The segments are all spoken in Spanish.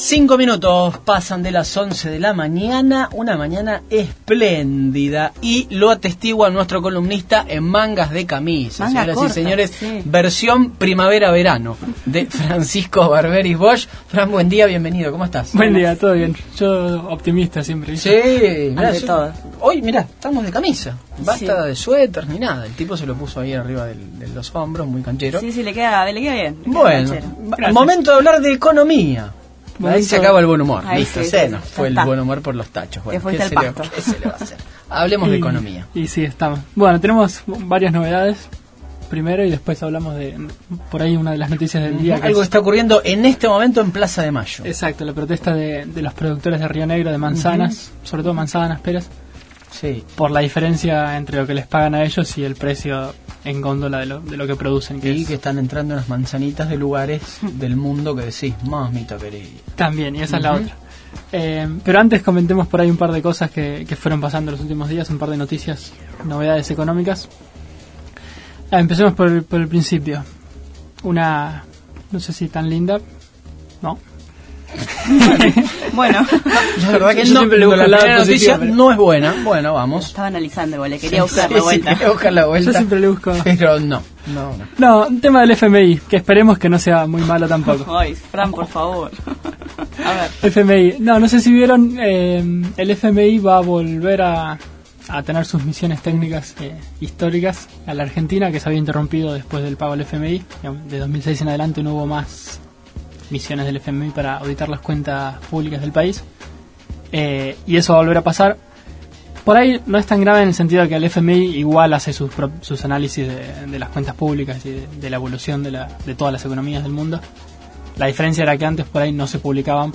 Cinco minutos pasan de las 11 de la mañana, una mañana espléndida y lo atestigua nuestro columnista en mangas de camisa, Manga señoras corta, y señores, sí. versión primavera-verano de Francisco Barberis Bosch. Fran, buen día, bienvenido, ¿cómo estás? Buen día, todo bien. Yo optimista siempre. Sí, mirá, yo- todo. hoy mirá, estamos de camisa, basta Sí. de suéter ni nada, el tipo se lo puso ahí arriba del- de los hombros, muy canchero. Sí, sí, le queda, le queda bien. le queda Bueno, momento de hablar de economía. Ahí se acaba el buen humor. Ahí Listo, sí, se nos fue el buen humor por los tachos. Bueno, ¿qué, se le, qué se le va a hacer? Hablemos de economía. Y sí, estamos. Bueno, tenemos varias novedades. Primero y después hablamos de por ahí una de las noticias del día. que Algo que es- está ocurriendo en este momento en Plaza de Mayo. Exacto, la protesta de, de los productores de Río Negro de manzanas, sobre todo manzanas, peras, Sí. por la diferencia entre lo que les pagan a ellos y el precio en góndola de lo, de lo que producen. Que Y es- que están entrando unas manzanitas de lugares del mundo que decís, mamita querida. También, y esa es la otra. Eh, pero antes comentemos por ahí un par de cosas que, que fueron pasando los últimos días, un par de noticias, novedades económicas. Ah, empecemos por, el- por el principio. Una, no sé si tan linda, ¿no? Bueno, La verdad que Yo no, siempre le busco la noticia pero- no es buena. Bueno, vamos. estaba analizando igual, le quería buscar Sí, la sí, vuelta. quería buscar la vuelta. Yo siempre le busco... Pero no, no, no. No, un tema del FMI, que esperemos que no sea muy malo tampoco. Ay, Fran, por favor. A ver. FMI, no, no sé si vieron, eh, el FMI va a volver a, a tener sus misiones técnicas eh, históricas a la Argentina, que se había interrumpido después del pago al FMI. De 2006 en adelante no hubo más misiones del FMI para auditar las cuentas públicas del país. Eh, y eso va a volver a pasar. Por ahí no es tan grave en el sentido de que el FMI igual hace sus, sus análisis de, de las cuentas públicas y de, de la evolución de, la- de todas las economías del mundo. La diferencia era que antes por ahí no se publicaban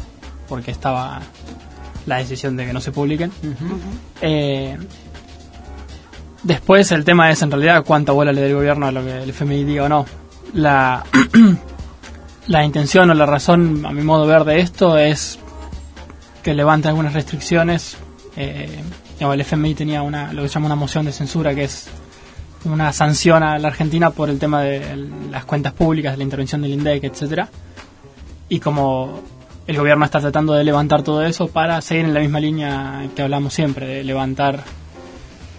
porque estaba la decisión de que no se publiquen. Eh, después el tema es en realidad cuánta bola le dé el gobierno a lo que el FMI diga o no. La, la intención o la razón, a mi modo de ver, de esto es que levante algunas restricciones. Eh, el FMI tenía una, lo que se llama una moción de censura, que es una sanción a la Argentina por el tema de las cuentas públicas, la intervención del INDEC, etcétera. Y como el gobierno está tratando de levantar todo eso para seguir en la misma línea que hablamos siempre, de levantar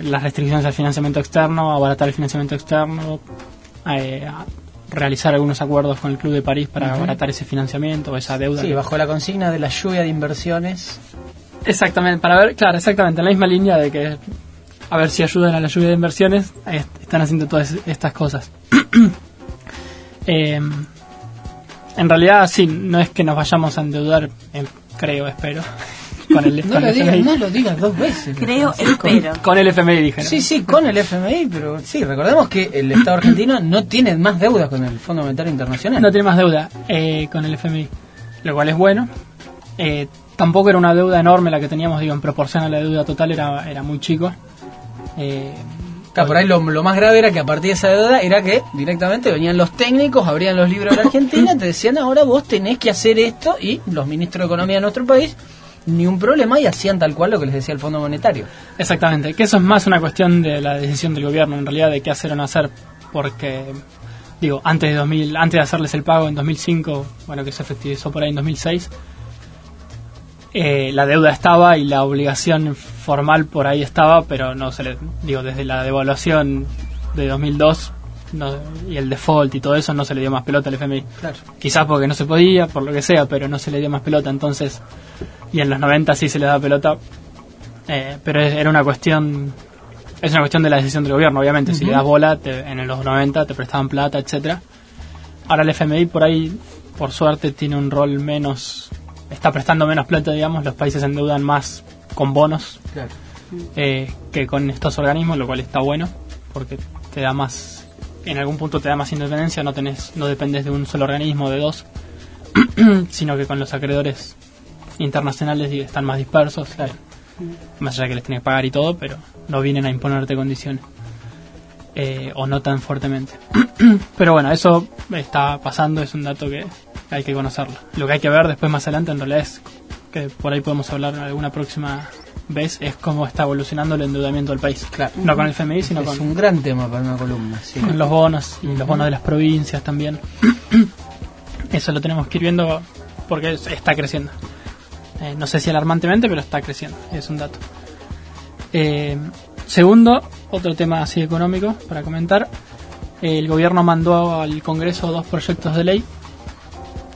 las restricciones al financiamiento externo, abaratar el financiamiento externo, eh, realizar algunos acuerdos con el Club de París para abaratar ese financiamiento o esa deuda. Sí, que- bajo la consigna de la lluvia de inversiones. Exactamente, para ver, claro, exactamente, en la misma línea de que a ver si ayudan a la lluvia de inversiones, están haciendo todas estas cosas. Eh, en realidad, sí, no es que nos vayamos a endeudar, eh, creo, espero, con el, No con lo, el FMI. no lo digas dos veces. Creo, Francisco. espero. Con el FMI, dije. ¿no? Sí, sí, con el FMI, pero sí, recordemos que el Estado argentino no tiene más deudas con el Fondo Monetario Internacional. No tiene más deuda eh, con el FMI, lo cual es bueno. Eh, tampoco era una deuda enorme la que teníamos, digo, en proporción a la deuda total era, era muy chico. Eh, Claro, por ahí lo, lo más grave era que a partir de esa deuda era que directamente venían los técnicos, abrían los libros de la Argentina, te decían ahora vos tenés que hacer esto y los ministros de Economía de nuestro país, ni un problema y hacían tal cual lo que les decía el Fondo Monetario. Exactamente, que eso es más una cuestión de la decisión del gobierno en realidad de qué hacer o no hacer, porque digo, antes de 2000, antes de hacerles el pago en 2005, bueno, que se efectivizó por ahí en 2006, eh, la deuda estaba y la obligación formal por ahí estaba, pero no se le, digo, desde la devaluación de 2002 no- y el default y todo eso no se le dio más pelota al FMI. Claro. Quizás porque no se podía, por lo que sea, pero no se le dio más pelota, entonces, y en los 90 sí se le da pelota, eh, pero es- era una cuestión, es una cuestión de la decisión del gobierno, obviamente, si le das bola, te- en los 90 te prestaban plata, etcétera. Ahora el FMI por ahí, por suerte, tiene un rol menos, está prestando menos plata, digamos, los países se endeudan más con bonos Claro. eh, que con estos organismos, lo cual está bueno, porque te da más, en algún punto te da más independencia, no tenés, no dependes de un solo organismo, de dos, sino que con los acreedores internacionales y están más dispersos, eh, más allá que les tenés que pagar y todo, pero no vienen a imponerte condiciones. Eh, o no tan fuertemente. pero bueno, eso está pasando, es un dato que hay que conocerlo. Lo que hay que ver después más adelante en realidad es que por ahí podemos hablar alguna próxima vez, es cómo está evolucionando el endeudamiento del país. Claro. No con el FMI, sino es con, un gran tema para una columna. Sí. con los bonos y los bonos de las provincias también. Eso lo tenemos que ir viendo porque es- está creciendo. Eh, no sé si alarmantemente, pero está creciendo, es un dato. Eh, segundo, otro tema así económico para comentar. El gobierno mandó al Congreso dos proyectos de ley,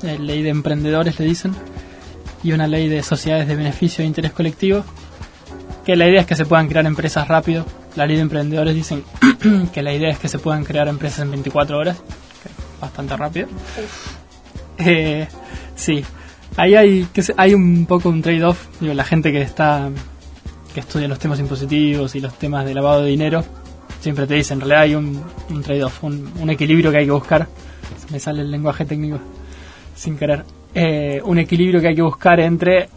eh, ley de emprendedores le dicen, y una ley de sociedades de beneficio e interés colectivo, que la idea es que se puedan crear empresas rápido. La ley de emprendedores dicen que la idea es que se puedan crear empresas en 24 horas, que es bastante rápido. Eh, sí, ahí hay, que se- hay un poco un trade-off. La gente que está que estudia los temas impositivos y los temas de lavado de dinero siempre te dice en realidad hay un, un trade-off, un, equilibrio que hay que buscar. Me sale el lenguaje técnico sin querer. Eh, un equilibrio que hay que buscar entre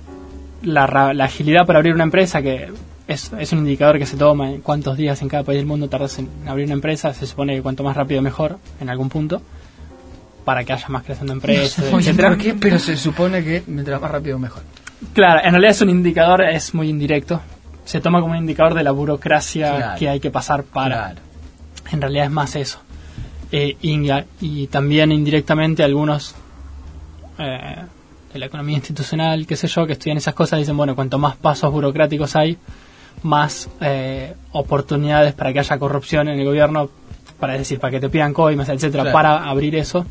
la, la agilidad para abrir una empresa, que es, es un indicador que se toma en cuántos días en cada país del mundo tardas en abrir una empresa, se supone que cuanto más rápido mejor en algún punto, para que haya más creación de empresas, etcétera. ¿por qué? Pero se supone que mientras más rápido mejor. Claro, en realidad es un indicador, es muy indirecto. Se toma como un indicador de la burocracia Claro. que hay que pasar para. Claro. En realidad es más eso. Eh, y, y también indirectamente algunos eh, de la economía institucional, qué sé yo, que estudian esas cosas, dicen, bueno, cuanto más pasos burocráticos hay, más eh, oportunidades para que haya corrupción en el gobierno, para decir, para que te pidan coimas, etcétera, Claro. para abrir eso,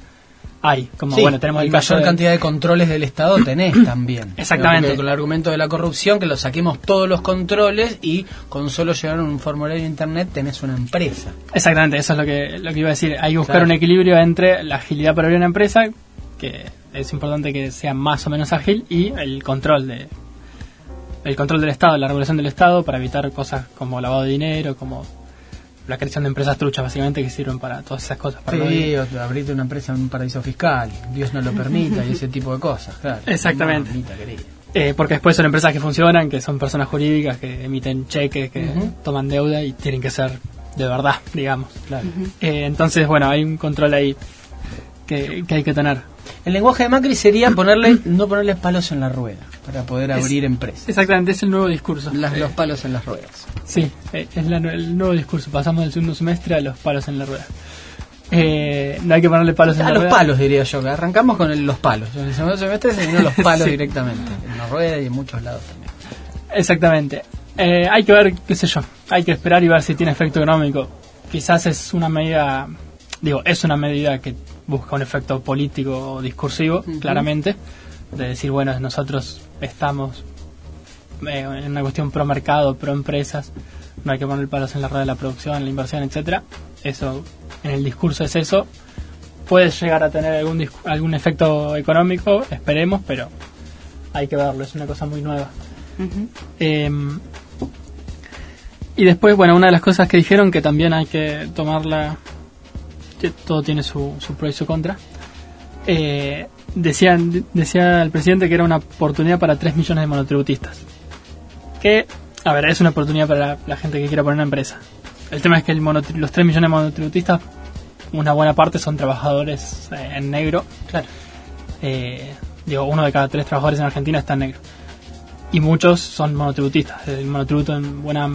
hay. Como Sí, bueno, tenemos y el caso mayor de- cantidad de controles del Estado tenés también. Exactamente. Porque Con el argumento de la corrupción, que lo saquemos todos los controles y con solo llegar a un formulario de internet tenés una empresa. Exactamente, eso es lo que, lo que iba a decir. Hay que buscar Claro. un equilibrio entre la agilidad para abrir una empresa, que es importante que sea más o menos ágil, y el control de el control del Estado, la regulación del Estado para evitar cosas como lavado de dinero, como la creación de empresas truchas básicamente que sirven para todas esas cosas. Para Sí, o abrirte una empresa en un paraíso fiscal, Dios no lo permita y ese tipo de cosas, claro. Exactamente. Mamita. Eh, porque después son empresas que funcionan, que son personas jurídicas, que emiten cheques, que toman deuda y tienen que ser de verdad, digamos. Claro. Eh, entonces, bueno, hay un control ahí que, que hay que tener. El lenguaje de Macri sería ponerle, no ponerle palos en la rueda para poder Es- abrir empresas. Exactamente, es el nuevo discurso. Las- los palos en las ruedas. Sí, eh, es la- el nuevo discurso. Pasamos del segundo semestre a los palos en la rueda. Eh, no hay que ponerle palos en A la los rueda. palos diría yo, que arrancamos con el- los palos. En el segundo semestre se vinieron los palos Sí. directamente. En la rueda y en muchos lados también. Exactamente. Eh, hay que ver, qué sé yo, hay que esperar y ver si tiene efecto económico. Quizás es una medida, digo, es una medida que busca un efecto político o discursivo, claramente, de decir, bueno, nosotros estamos eh, en una cuestión pro mercado, pro empresas, no hay que poner palos en la rueda de la producción, la inversión, etcétera. Eso, en el discurso es eso. Puede llegar a tener algún, algún efecto económico, esperemos, pero hay que verlo, es una cosa muy nueva. Eh, y después, bueno, una de las cosas que dijeron que también hay que tomarla, todo tiene su, su pro y su contra. Eh, decían, decía el presidente que era una oportunidad para 3 millones de monotributistas. Que, a ver, es una oportunidad para la, la gente que quiera poner una empresa. El tema es que el los 3 millones de monotributistas, una buena parte son trabajadores eh, en negro. Claro. Eh, digo, uno de cada tres trabajadores en Argentina está en negro. Y muchos son monotributistas. El monotributo en buena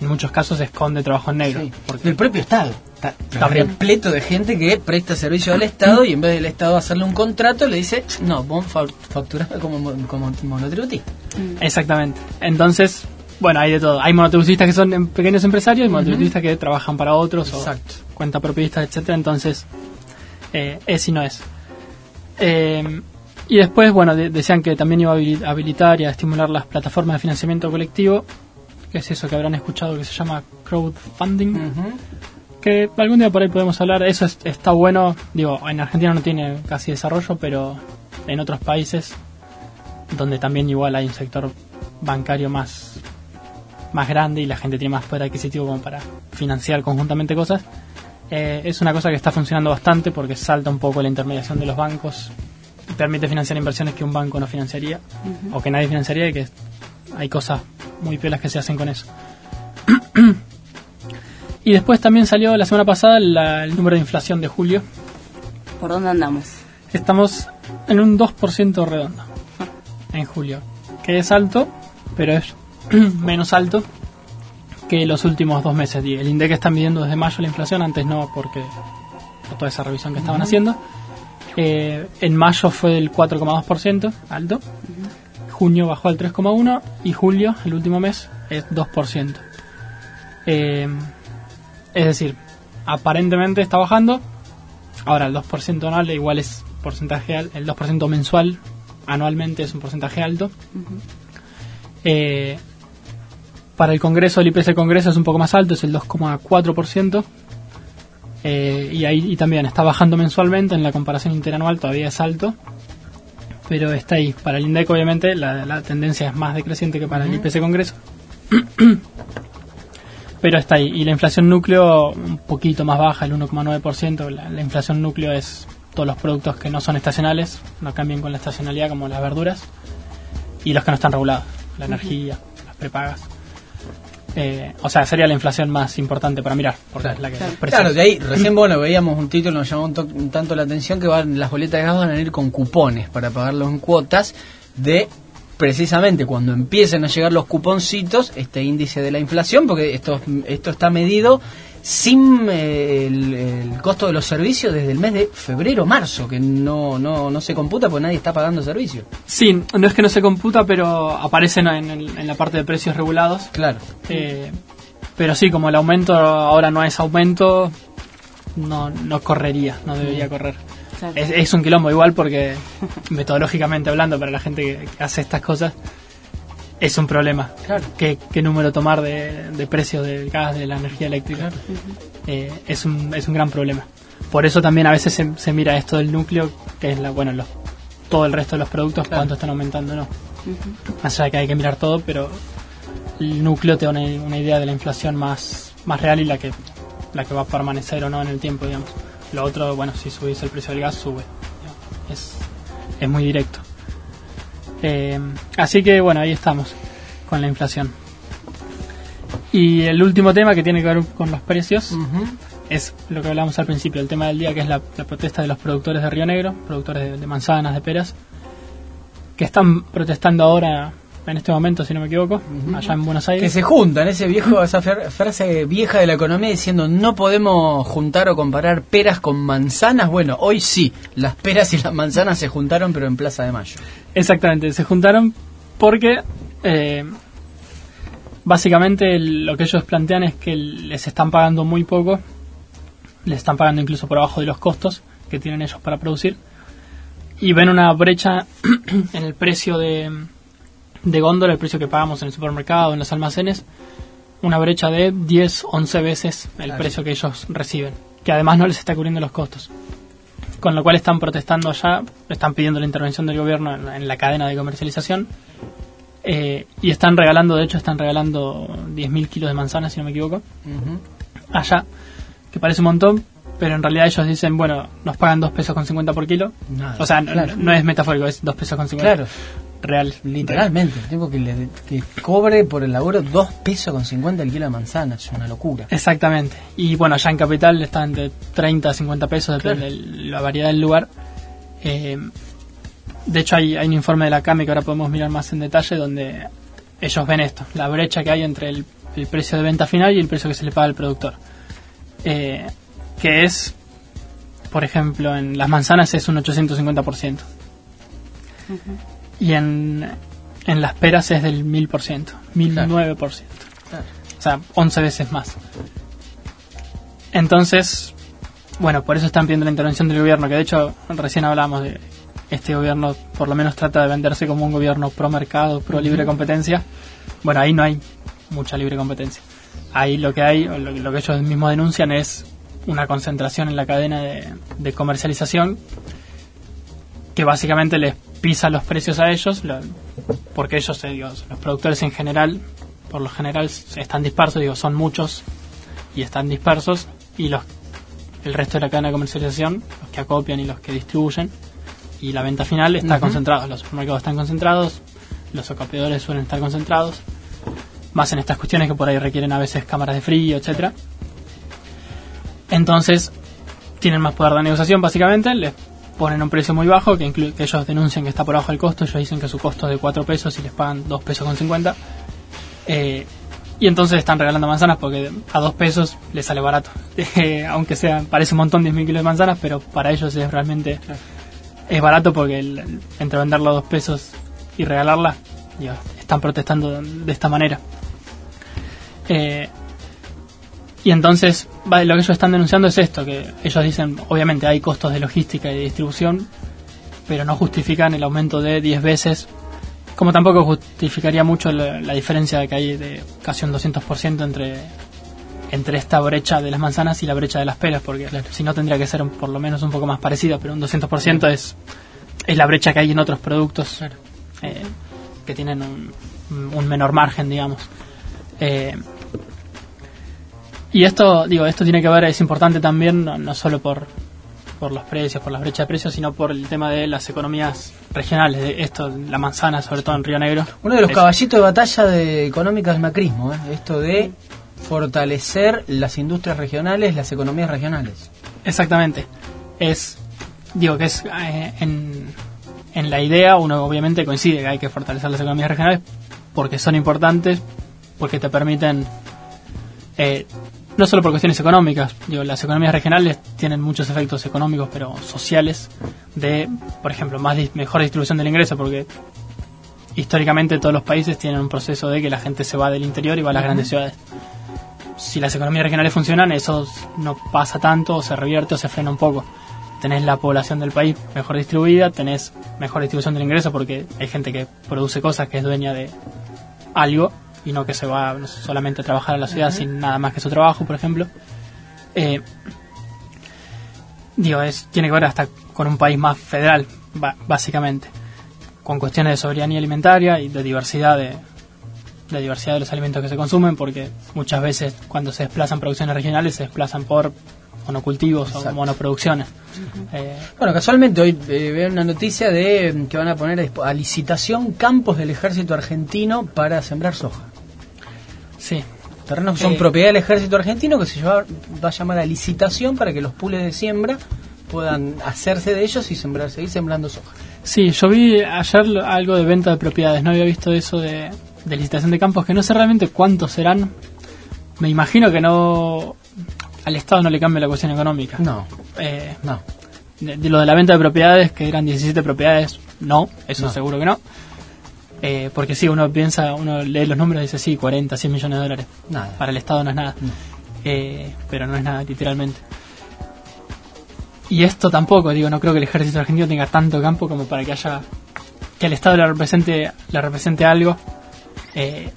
en muchos casos esconde trabajo en negro. Sí, Porque el propio Estado. Está, repleto de gente que presta servicio al Estado y en vez del Estado hacerle un contrato le dice, no, vos fa- facturame como, mo- como monotributista. Exactamente. Entonces, bueno, hay de todo. Hay monotributistas que son em- pequeños empresarios y monotributistas que trabajan para otros Exacto. o cuenta propiedistas, etcétera. Entonces, eh, es y no es. Eh, y después, bueno, de- decían que también iba a habili- habilitar y a estimular las plataformas de financiamiento colectivo, es eso que habrán escuchado que se llama crowdfunding. Que algún día por ahí podemos hablar. Eso es- está bueno. Digo, en Argentina no tiene casi desarrollo, pero en otros países donde también igual hay un sector bancario más más grande y la gente tiene más poder adquisitivo como para financiar conjuntamente cosas. eh, es una cosa que está funcionando bastante porque salta un poco la intermediación de los bancos y permite financiar inversiones que un banco no financiaría o que nadie financiaría y que hay cosas muy piolas que se hacen con eso. Y después también salió la semana pasada la- el número de inflación de julio. ¿Por dónde andamos? Estamos en un 2% redondo en julio, que es alto, pero es menos alto que los últimos dos meses. Y El INDEC está midiendo desde mayo la inflación, antes no, porque por toda esa revisión que estaban haciendo. Eh, en mayo fue del 4,2%, alto. Junio bajó al 3,1% y julio, el último mes, es 2%. Eh, es decir, aparentemente está bajando. Ahora el 2% anual igual es porcentaje el 2% mensual anualmente es un porcentaje alto. Eh, para el Congreso, el IPC Congreso es un poco más alto, es el 2,4%. Eh, y ahí y también está bajando mensualmente, en la comparación interanual todavía es alto. Pero está ahí. Para el INDEC, obviamente, la, la tendencia es más decreciente que para el IPC Congreso. pero está ahí. Y la inflación núcleo un poquito más baja, el 1,9%. La, la inflación núcleo es todos los productos que no son estacionales, no cambian con la estacionalidad como las verduras. Y los que no están regulados, la energía, las prepagas. Eh, o sea, sería la inflación más importante para mirar, porque es la que Claro, de ahí, recién bueno, veíamos un título, nos llamó un, to- un tanto la atención que van, las boletas de gas van a ir con cupones para pagarlos en cuotas de precisamente cuando empiecen a llegar los cuponcitos, este índice de la inflación, porque esto, esto está medido sin eh, el, el costo de los servicios desde el mes de febrero marzo, que no, no, no se computa porque nadie está pagando servicios. Sí, no es que no se computa, pero aparecen en, la parte de precios regulados. Claro. Eh, pero sí, como el aumento ahora no es aumento, no, no correría, no debería correr. Claro. Es, es un quilombo igual porque metodológicamente hablando para la gente que, que hace estas cosas es un problema. Claro. ¿Qué, qué número tomar de, de precio del gas, de la energía eléctrica? Eh, es, un, es un gran problema. Por eso también a veces se, se mira esto del núcleo, que es la, bueno, los, todo el resto de los productos, Claro. cuánto están aumentando o no. Más allá de que hay que mirar todo, pero el núcleo te da una, una idea de la inflación más, más real y la que, la que va a permanecer o no en el tiempo, digamos. Lo otro, bueno, si subís el precio del gas, sube. Es, es muy directo. Eh, así que bueno, ahí estamos con la inflación. Y el último tema que tiene que ver con los precios es lo que hablamos al principio, el tema del día, que es la, la protesta de los productores de Río Negro, productores de, de manzanas, de peras, que están protestando ahora, en este momento, si no me equivoco, allá en Buenos Que Aires. se juntan, ese viejo, esa frase vieja de la economía diciendo no podemos juntar o comparar peras con manzanas. Bueno, hoy sí, las peras y las manzanas se juntaron, pero en Plaza de Mayo. Exactamente, se juntaron porque eh, básicamente lo que ellos plantean es que les están pagando muy poco, les están pagando incluso por abajo de los costos que tienen ellos para producir y ven una brecha en el precio de, de góndola, el precio que pagamos en el supermercado, en los almacenes, una brecha de 10, 11 veces el Claro. precio que ellos reciben, que además no les está cubriendo los costos. Con lo cual están protestando allá, están pidiendo la intervención del gobierno en, en la cadena de comercialización eh, y están regalando, de hecho están regalando 10.000 kilos de manzanas, si no me equivoco, allá, que parece un montón, pero en realidad ellos dicen, bueno, nos pagan 2 pesos con 50 por kilo. Nada, o sea, no- no, es metafórico, es 2 pesos con 50. Claro, Real. literalmente. El tipo que, le, que cobre por el laburo dos pesos con 50 el kilo de manzana, es una locura. Exactamente. Y bueno, allá en Capital están de 30 a 50 pesos, depende Claro. de la variedad del lugar. Eh, de hecho, hay, hay un informe de la CAME que ahora podemos mirar más en detalle donde ellos ven esto, la brecha que hay entre el, el precio de venta final y el precio que se le paga al productor. Eh, que es, por ejemplo, en las manzanas es un 850%. Y en, en las peras es del 1000%, 1009%. Claro. O sea, 11 veces más. Entonces, bueno, por eso están pidiendo la intervención del gobierno, que de hecho recién hablamos de este gobierno, por lo menos trata de venderse como un gobierno pro mercado, pro libre competencia. Bueno, ahí no hay mucha libre competencia. Ahí lo que hay, o lo, lo que ellos mismos denuncian es una concentración en la cadena de, de comercialización que básicamente les pisa los precios a ellos, lo- porque ellos, eh, digo, los productores en general, por lo general están dispersos, digo, son muchos y están dispersos, y los el resto de la cadena de comercialización, los que acopian y los que distribuyen, y la venta final está Ujú. concentrada, los supermercados están concentrados, los acopiadores suelen estar concentrados, más en estas cuestiones que por ahí requieren a veces cámaras de frío, etcétera. Entonces, tienen más poder de negociación básicamente, les ponen un precio muy bajo, que, que ellos denuncian que está por abajo del costo, ellos dicen que su costo es de 4 pesos y les pagan 2 pesos con 50. Eh, y entonces están regalando manzanas porque a 2 pesos les sale barato. Eh, aunque sea, parece un montón 10.000 kilos de manzanas, pero para ellos es realmente es barato porque el- entre venderlo a dos pesos y regalarla, digo, están protestando de esta manera. Eh, y entonces lo que ellos están denunciando es esto, que ellos dicen, obviamente hay costos de logística y de distribución, pero no justifican el aumento de 10 veces, como tampoco justificaría mucho la, la diferencia que hay de casi un 200% entre, entre esta brecha de las manzanas y la brecha de las peras, porque si no tendría que ser por lo menos un poco más parecida, pero un 200% es, es la brecha que hay en otros productos eh, que tienen un, un menor margen, digamos. Eh, y esto, digo, esto tiene que ver, es importante también, no, no solo por, por los precios, por las brechas de precios, sino por el tema de las economías regionales. De esto, la manzana, sobre todo en Río Negro. Uno de los Es- caballitos de batalla de económica del macrismo, ¿eh? esto de fortalecer las industrias regionales, las economías regionales. Exactamente. Es, digo que es eh, en, en la idea, uno obviamente coincide que hay que fortalecer las economías regionales porque son importantes, porque te permiten, eh, no solo por cuestiones económicas, digo, las economías regionales tienen muchos efectos económicos, pero sociales, de, por ejemplo, más dis- mejor distribución del ingreso, porque históricamente todos los países tienen un proceso de que la gente se va del interior y va a las grandes ciudades si las economías regionales funcionan, eso no pasa tanto, o se revierte o se frena un poco. Tenés la población del país mejor distribuida, tenés mejor distribución del ingreso porque hay gente que produce cosas, que es dueña de algo y no que se va no sé, solamente a trabajar a la ciudad sin nada más que su trabajo, por ejemplo. Eh, digo, es, tiene que ver hasta con un país más federal, básicamente, con cuestiones de soberanía alimentaria y de diversidad de, diversidad de los alimentos que se consumen, porque muchas veces cuando se desplazan producciones regionales se desplazan por monocultivos o monoproducciones. Eh, Bueno, casualmente hoy eh, veo una noticia de mm, que van a poner a licitación campos del ejército argentino para sembrar soja. Sí, Terrenos que son Eh, propiedad del ejército argentino que se lleva- va a llamar a licitación para que los pules de siembra puedan hacerse de ellos y sembrar, seguir sembrando soja. sí, yo vi ayer algo de venta de propiedades, no había visto eso de, de licitación de campos, que no sé realmente cuántos serán. Me imagino que no al Estado no le cambia la cuestión económica. No, Eh, no. de, de lo de la venta de propiedades, que eran 17 propiedades, no, eso No. seguro que no. Eh, porque si uno piensa, uno lee los números y dice, sí, 40, 100 millones de dólares. Nada. Para el Estado no es nada. No. Eh, pero no es nada, literalmente. Y esto tampoco, digo, no creo que el ejército argentino tenga tanto campo como para que haya. que el Estado le represente, le represente algo eh,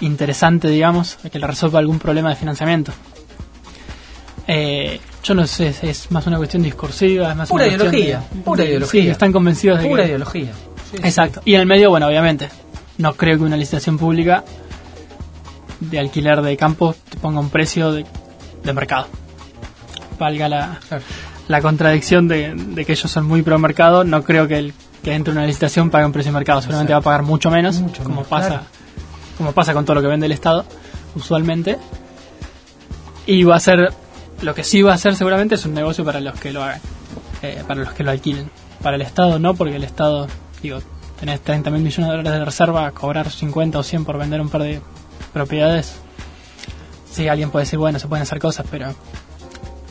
interesante, digamos, que le resuelva algún problema de financiamiento. Eh, yo no sé, es, más una cuestión discursiva, es más Pura una cuestión ideología, de- pura de- ideología. Sí, están convencidos de Pura que. ideología. Sí. Exacto. Y en el medio, bueno, obviamente, no creo que una licitación pública de alquiler de campos te ponga un precio de, de mercado. Valga la, Claro. la contradicción de, de que ellos son muy pro mercado, no creo que el que entre una licitación pague un precio de mercado, seguramente va a pagar mucho menos, Mucho como menos, pasa claro. como pasa con todo lo que vende el Estado usualmente. Y va a ser lo que sí va a ser seguramente es un negocio para los que lo hagan, eh, para los que lo alquilen. Para el Estado no, porque el Estado, digo, tenés 30 mil millones de dólares de reserva, cobrar 50 o 100 por vender un par de propiedades. Sí, alguien puede decir, bueno, se pueden hacer cosas, pero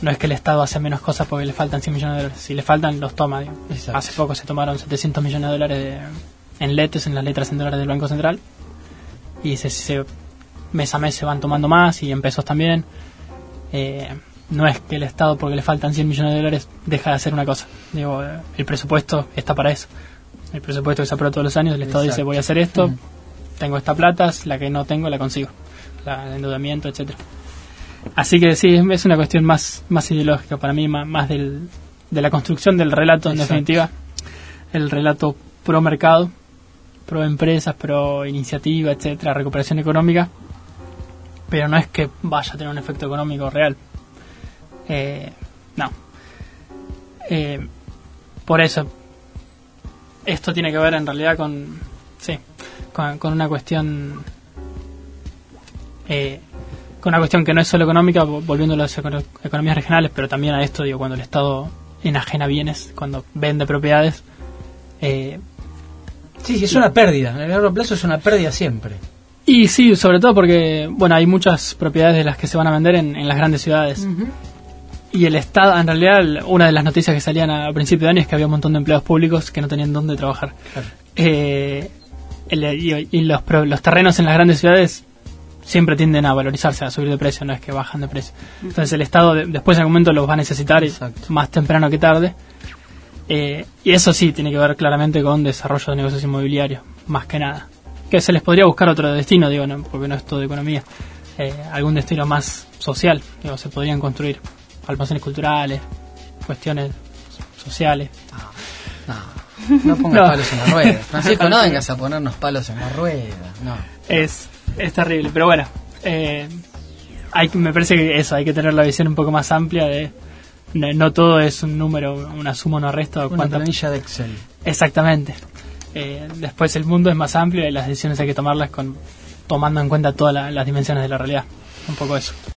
no es que el Estado hace menos cosas porque le faltan 100 millones de dólares. Si le faltan, los toma. digo. Hace poco se tomaron 700 millones de dólares de- en letes, en las letras en dólares del Banco Central. Y se, se- mes a mes se van tomando más y en pesos también. Eh, no es que el Estado, porque le faltan 100 millones de dólares, deja de hacer una cosa. Digo, eh, el presupuesto está para eso. El presupuesto que se aprueba todos los años, el Estado Exacto. dice voy a hacer esto, Mm. tengo esta plata, la que no tengo la consigo. La, el endeudamiento, etcétera Así que sí, es- una cuestión más, más ideológica para mí, más, más del, de la construcción del relato, en Exacto. definitiva. El relato pro mercado, pro empresas, pro iniciativa, etcétera, recuperación económica. Pero no es que vaya a tener un efecto económico real. Eh, no. Eh, por eso, esto tiene que ver en realidad con, sí, con, con una cuestión, eh, con una cuestión que no es solo económica, vo- volviendo a las econo- economías regionales, pero también a esto, digo, cuando el Estado enajena bienes, cuando vende propiedades, eh, Sí, sí, es una pérdida. En el largo plazo es una pérdida siempre. y sí, sobre todo porque, bueno, hay muchas propiedades de las que se van a vender en, en las grandes ciudades. Y el Estado, en realidad, una de las noticias que salían a principio de año es que había un montón de empleados públicos que no tenían dónde trabajar. Claro. Eh, el- y y los, pro- los terrenos en las grandes ciudades siempre tienden a valorizarse, a subir de precio, no es que bajan de precio. Entonces el Estado de- después en algún momento los va a necesitar, Exacto. más temprano que tarde. Eh, y eso sí tiene que ver claramente con desarrollo de negocios inmobiliarios, más que nada. Que se les podría buscar otro destino, digo, no, porque no es todo economía. Eh, algún destino más social, digo, se podrían construir almacenes culturales, cuestiones sociales. No, no pongas No. palos en la rueda. Francisco, no vengas a ponernos palos en la rueda. No. Es, es terrible, pero bueno, eh, hay, que- me parece que eso, hay que tener la visión un poco más amplia de no, no todo es un número, una suma, una resta. o Una cuánta- planilla de Excel. Exactamente. Eh, después el mundo es más amplio y las decisiones hay que tomarlas con tomando en cuenta todas la- las dimensiones de la realidad. Un poco eso.